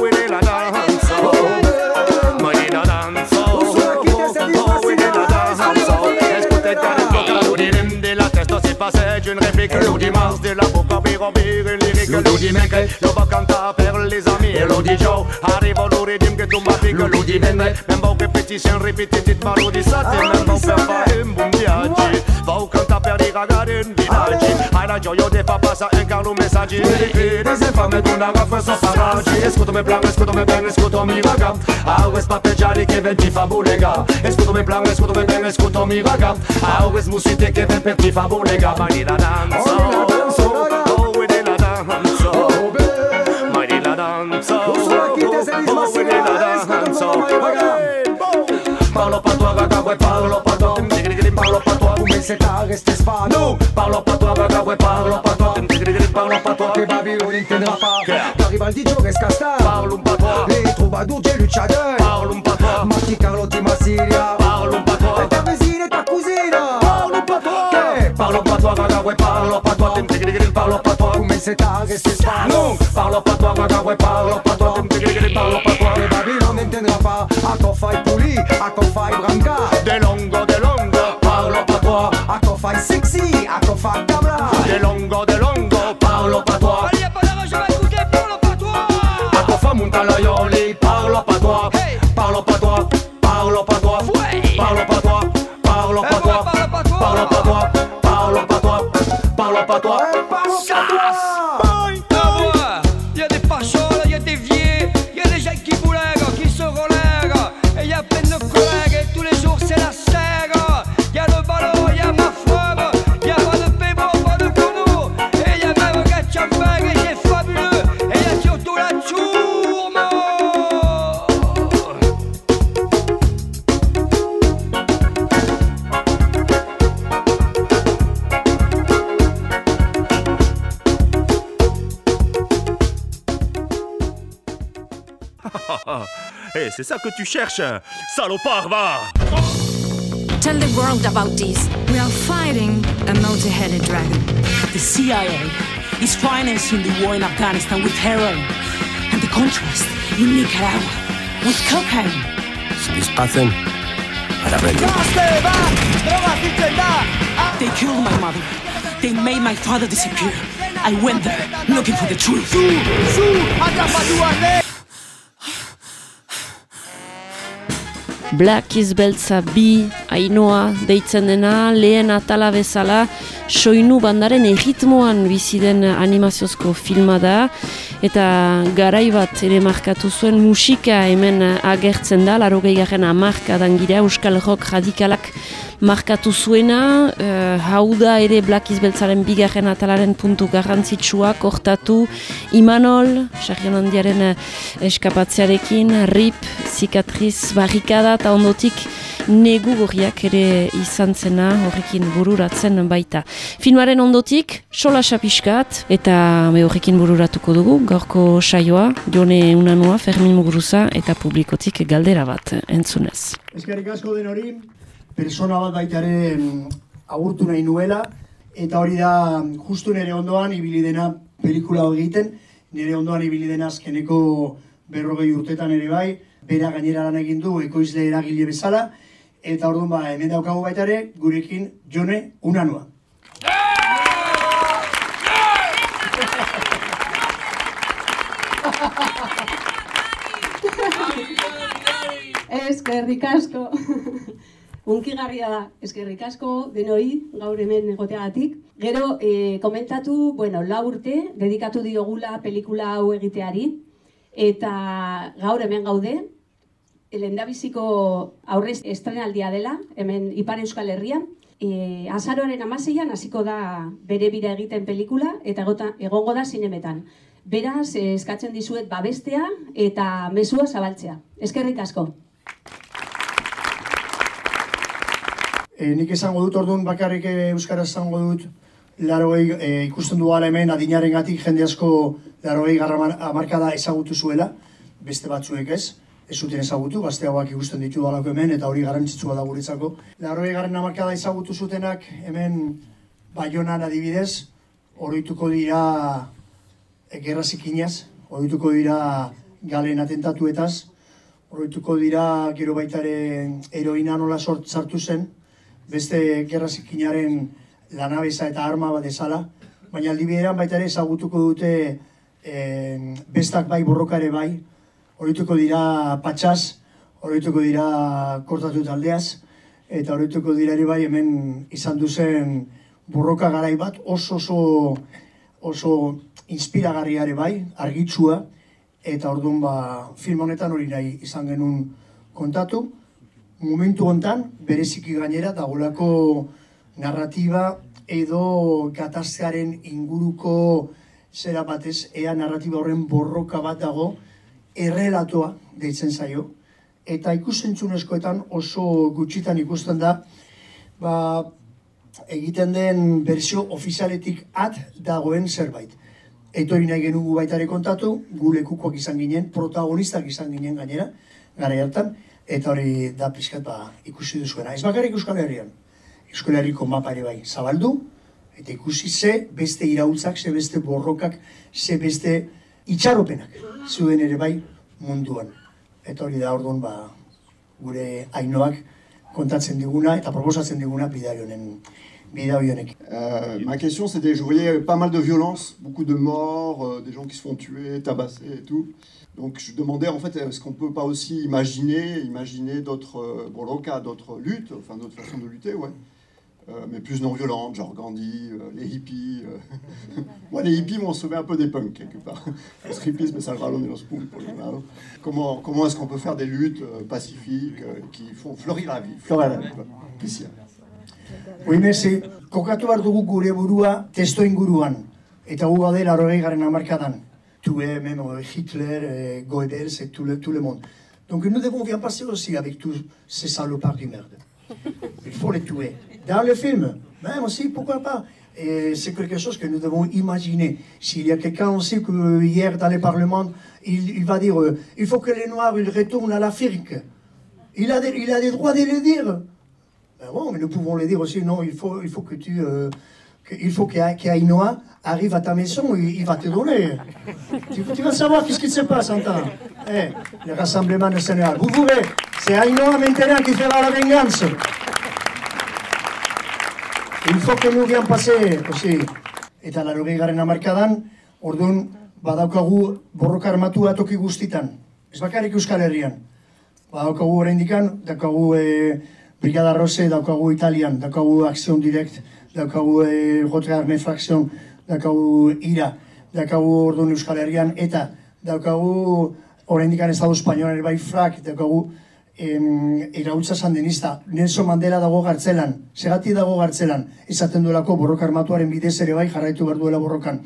Hoy de la la danza Escúchate tan poca, direm la Une réplique de la boca lyrique va les amis Elodie Joe, arrivo l'oridim que tu m'as pique l'audimenque Même bon répétition, ça t'es même faire pas Va au cantar yo yo de papasa encarna un mensaje. Des infames de una gaffe sono paraggi Escúchame plan, escúchame bien, escúchame vaga Always papeggiare che ven ti fa bulega Escúchame plan, escúchame bien, escúchame vaga Always musite che ven per ti fa bulega Manina danza, oh, danza. se tague este spa No, Pablo Patua, Bagagüe, Pablo Patua Pablo Patua, que Babylon n'entendra pas Garibaldi, Jogues, Casta Pablo Patua, les troubadours de Luchador Pablo Patua, Carlo di Massilia? Pablo Patua, e ta vesina e ta cugina Pablo Patua, que Pablo Patua, Bagagüe, Pablo Patua Pablo Patua, come se tague este spa No, Pablo Patua, Bagagüe, Pablo Patua us. Hé, c'est ça que tu cherches Salopard, va Tell the world about this. We are fighting a multi-headed dragon. The CIA is financing the war in Afghanistan with heroin. And the contrast in Nicaragua with cocaine. Satisfacen a la rebelión. Gazte bat, droga They killed my mother. They made my father disappear. I went there looking for the truth. Black is beltza bi, ainoa, deitzen dena, lehen atala bezala, soinu bandaren erritmoan bizi den animaziozko filma da, eta garai bat ere markatu zuen musika hemen agertzen da, laro gehiagaren amarkadan gira, Euskal Rock radikalak markatu zuena, eh, hau da ere Black is beltzaren bigarren atalaren puntu garrantzitsua, kortatu, Imanol, Sarrion handiaren eh, eskapatzearekin, RIP, zikatriz, barrikada, eta ondotik negu gorriak ere izan zena horrekin bururatzen baita. Filmaren ondotik, sola sapiskat, eta me horrekin bururatuko dugu, gaurko saioa, jone unanua, Fermin Muguruza, eta publikotik galdera bat entzunez. Eskerrik asko den hori, persona bat baita ere mm, agurtu nahi nuela, eta hori da mm, justu nire ondoan ibili dena pelikula egiten, nire ondoan ibili dena azkeneko berrogei urtetan ere bai, bera gainera lan egin du ekoizle eragile bezala, eta orduan ba, hemen daukagu baita ere, gurekin jone unanua. Eskerrik asko. Unkigarria da, eskerrik asko denoi gaur hemen egoteagatik. Gero, eh, komentatu, bueno, lau urte, dedikatu diogula pelikula hau egiteari, eta gaur hemen gaude, lendabiziko aurrez estrenaldia dela, hemen Ipar Euskal Herrian, e, azaroaren amaseian hasiko da bere bira egiten pelikula, eta egota, egongo da zinemetan. Beraz, eh, eskatzen dizuet babestea eta mezua zabaltzea. Eskerrik asko. E, nik esango dut orduan bakarrik eh, euskaraz esango dut larogei e, ikusten du ala hemen adinaren gatik jende asko larogei garra amarkada ezagutu zuela, beste batzuek ez, ez zuten ezagutu, gazteagoak ikusten ditu dalako hemen eta hori garrantzitsua da guretzako. Larogei garren amarkada ezagutu zutenak hemen Baionan adibidez, oroituko dira gerra zikinaz, oroituko dira galen atentatuetaz, oroituko dira gero baitare heroina nola sort, sartu zen, beste gerra zikinaren lanabeza eta arma bat ezala, baina aldi bideran baita ere ezagutuko dute eh, bestak bai borrokare bai, horituko dira patxaz, horituko dira kortatu taldeaz, eta horituko dira ere bai hemen izan duzen borroka garai bat oso oso oso inspiragarriare bai, argitsua, eta orduan ba, film honetan hori nahi izan genuen kontatu, momentu hontan bereziki gainera dagolako narratiba edo gataztearen inguruko zera batez, ea narratiba horren borroka bat dago, errelatoa deitzen zaio, eta ikusentzunezkoetan oso gutxitan ikusten da, ba, egiten den berzio ofizialetik at dagoen zerbait. Hori nahi genugu baita ere kontatu, gu lekukoak izan ginen, protagonistak izan ginen gainera, gara hartan, eta hori da pixkat ba, ikusi duzuena. Ez bakarrik Euskal Herrian, Euskal Herriko mapa ere bai zabaldu, eta ikusi ze beste iraultzak, ze beste borrokak, ze beste itxaropenak zuen ere bai munduan. Eta hori da orduan ba, gure ainoak kontatzen diguna eta proposatzen diguna bidai honen. Euh, ma question c'était, je voyais pas mal de violence, beaucoup de morts, euh, des gens qui se font tuer, tabasser et tout. Donc je demandais en fait, est-ce qu'on peut pas aussi imaginer, imaginer d'autres euh, borrokas, d'autres luttes, enfin d'autres façons de lutter, ouais. Euh, mais plus non violentes, genre Gandhi, les hippies. Moi, les hippies m'ont sauvé un peu des punks, quelque part. Los hippies, le rallonge dans ce punks. Comment, comment est-ce qu'on peut faire des luttes pacifiques qui font fleurir la vie Fleurir la. Merci, kokatu behar dugu gure burua testo inguruan. Eta gu gaude larogei garen amarkadan. Tué, même Hitler, euh, Goebbels et tout le, tout le monde. Donc nous devons bien passer aussi avec tous ces salopards du merde. Il faut les tuer. Dans le film, même aussi, pourquoi pas Et c'est quelque chose que nous devons imaginer. S'il y a quelqu'un aussi que hier dans le Parlement, il, il va dire euh, il faut que les Noirs ils retournent à l'Afrique. Il a, des, il a des droits de le dire. Ben bon, mais nous pouvons le dire aussi, non, il faut, il faut que tu... euh, il faut qu'Ainoa arrive à ta maison, il, va te donner. tu, tu vas savoir qu'est-ce qui se passe en temps. Eh, le rassemblement national. Vous pouvez, c'est Ainhoa maintenant qui fera la venganza. Il faut que nous bien passer, aussi. Eta laro garen amarkadan, orduan badaukagu borroka armatua toki guztitan. Ez bakarrik Euskal Herrian. Badaukagu oraindikan, daukagu e, Brigada Rose, daukagu Italian, daukagu Action Direct, daukagu e, Rotre Arme Fraction, daukagu IRA, daukagu orduan Euskal Herrian, eta daukagu oraindikan Estado Espainoan bai FRAC, daukagu em, irautza sandinista, Nelson Mandela dago gartzelan, segati dago gartzelan, izaten duelako borroka armatuaren bidez ere bai jarraitu behar duela borrokan.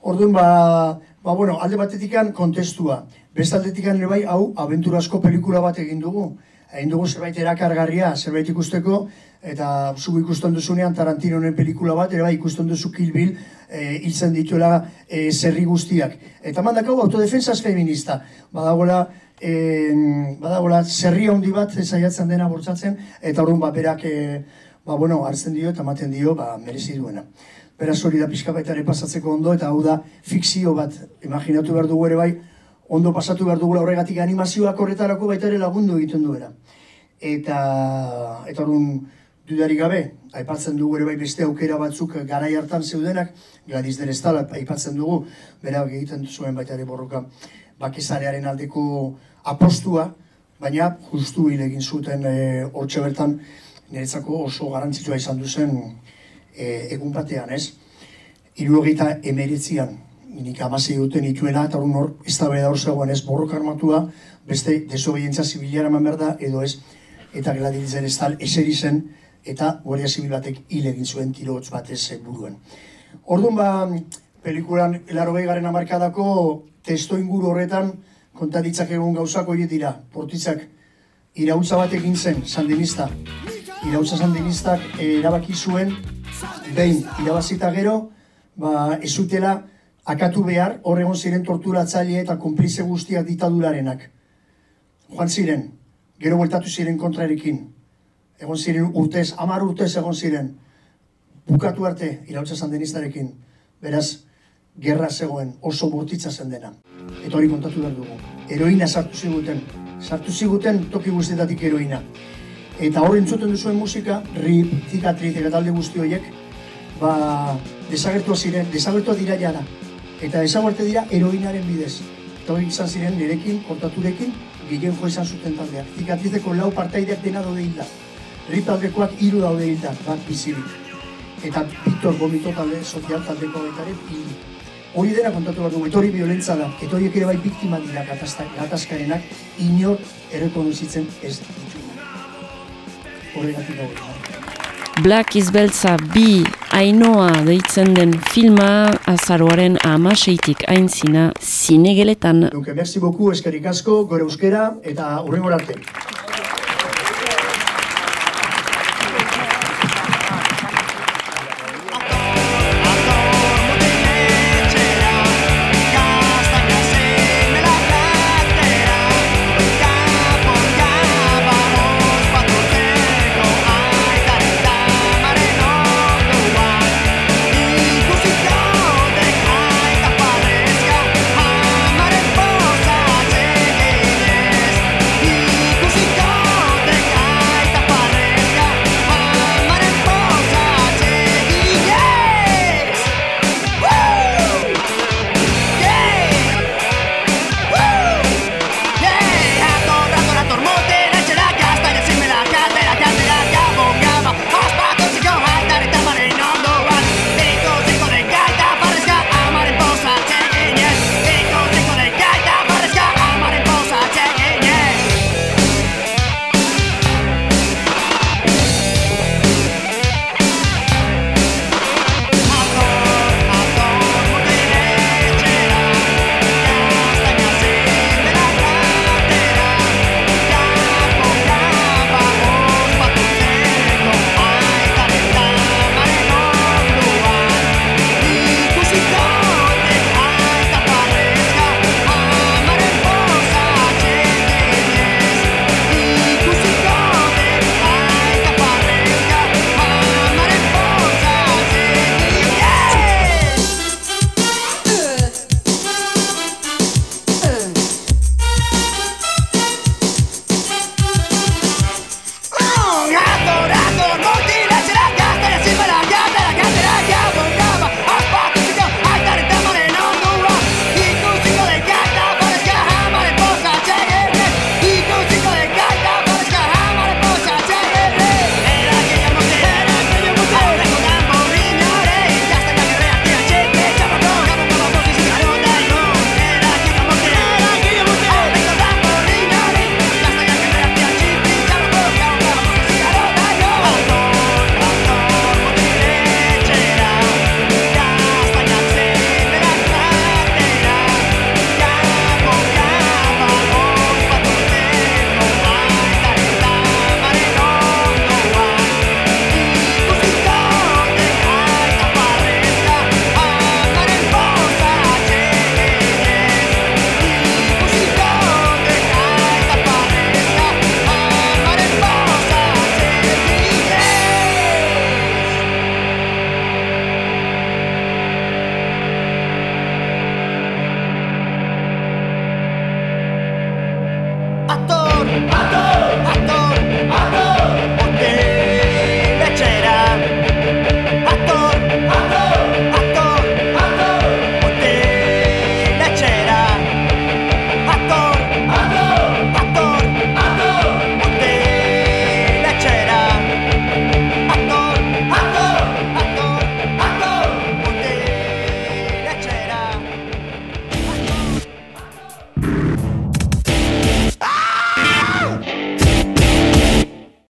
Orduan, ba, ba bueno, alde batetikan kontestua, beste aldetikan ere bai, hau, abenturasko pelikula bat egin dugu. Egin dugu zerbait erakargarria, zerbait ikusteko, eta zu ikusten duzunean Tarantinonen pelikula bat, ere bai ikusten duzu Kill Bill, e, hiltzen dituela e, zerri guztiak. Eta mandakau autodefensaz feminista, badagoela, e, badagoela zerri handi bat saiatzen dena bortzatzen, eta horren ba, berak e, ba, bueno, hartzen dio eta ematen dio ba, merezi duena. Beraz hori da pixka baita ere pasatzeko ondo, eta hau da fikzio bat, imaginatu behar dugu ere bai, ondo pasatu behar dugula horregatik animazioak horretarako baita ere lagundu egiten duela. Eta, eta orduan dudari gabe, aipatzen dugu ere bai beste aukera batzuk garai hartan zeudenak, Gladys del Estal aipatzen dugu, berak egiten zuen baita ere borroka bakizarearen aldeko apostua, baina justu hil egin zuten e, hortxe bertan niretzako oso garrantzitsua izan duzen e, egun batean, ez? Irurogeita emeritzian, nik amasei duten ituela, eta hor ez da hor zegoen ez borroka armatua, beste desobedientza zibiliara eman behar da, edo ez, eta Gladys del Estal eseri zen, eta Guardia Zibil batek hil egin zuen tiro hotz batez buruen. Orduan ba, pelikulan elaro garen amarkadako testo inguru horretan kontaditzak egon gauzak horiek dira. Portitzak irautza bat egin zen, sandinista. Irautza sandinistak eh, erabaki zuen, behin irabazita gero, ba, ez zutela akatu behar, hor egon ziren torturatzaile eta konplize guztiak ditadurarenak. Joan ziren, gero bueltatu ziren kontrarekin. Egon ziren urtez, amar urtez egon ziren, bukatu arte irautza sandinistarekin. Beraz, gerra zegoen, oso bortitza zen dena. Eta hori kontatu behar dugu. Heroina sartu ziguten, sartu ziguten toki guztietatik heroina. Eta hor entzuten duzuen musika, rip, zikatriz eta talde guzti horiek, ba, desagertua ziren, desagertua dira jara. Eta desagertu dira heroinaren bidez. Eta hori izan ziren nirekin, kortaturekin, gehien jo izan zuten taldeak. Zikatrizeko lau partaideak dena daude hilda. Rip hiru daude hilda, bat bizirik. Eta Victor Gomito talde, sozial taldeko baitare, hil. Hori dena kontatu behar dugu, eta hori violentza da, eta horiek ere bai biktima dira gatazkarenak, inor errekonozitzen ez ditu. Horregatik hau. Black is Beltza bi Ainoa deitzen den filma azaroaren amaseitik aintzina zinegeletan. Donc, merci beaucoup, eskerrik asko, gore euskera, eta hurrengor arte.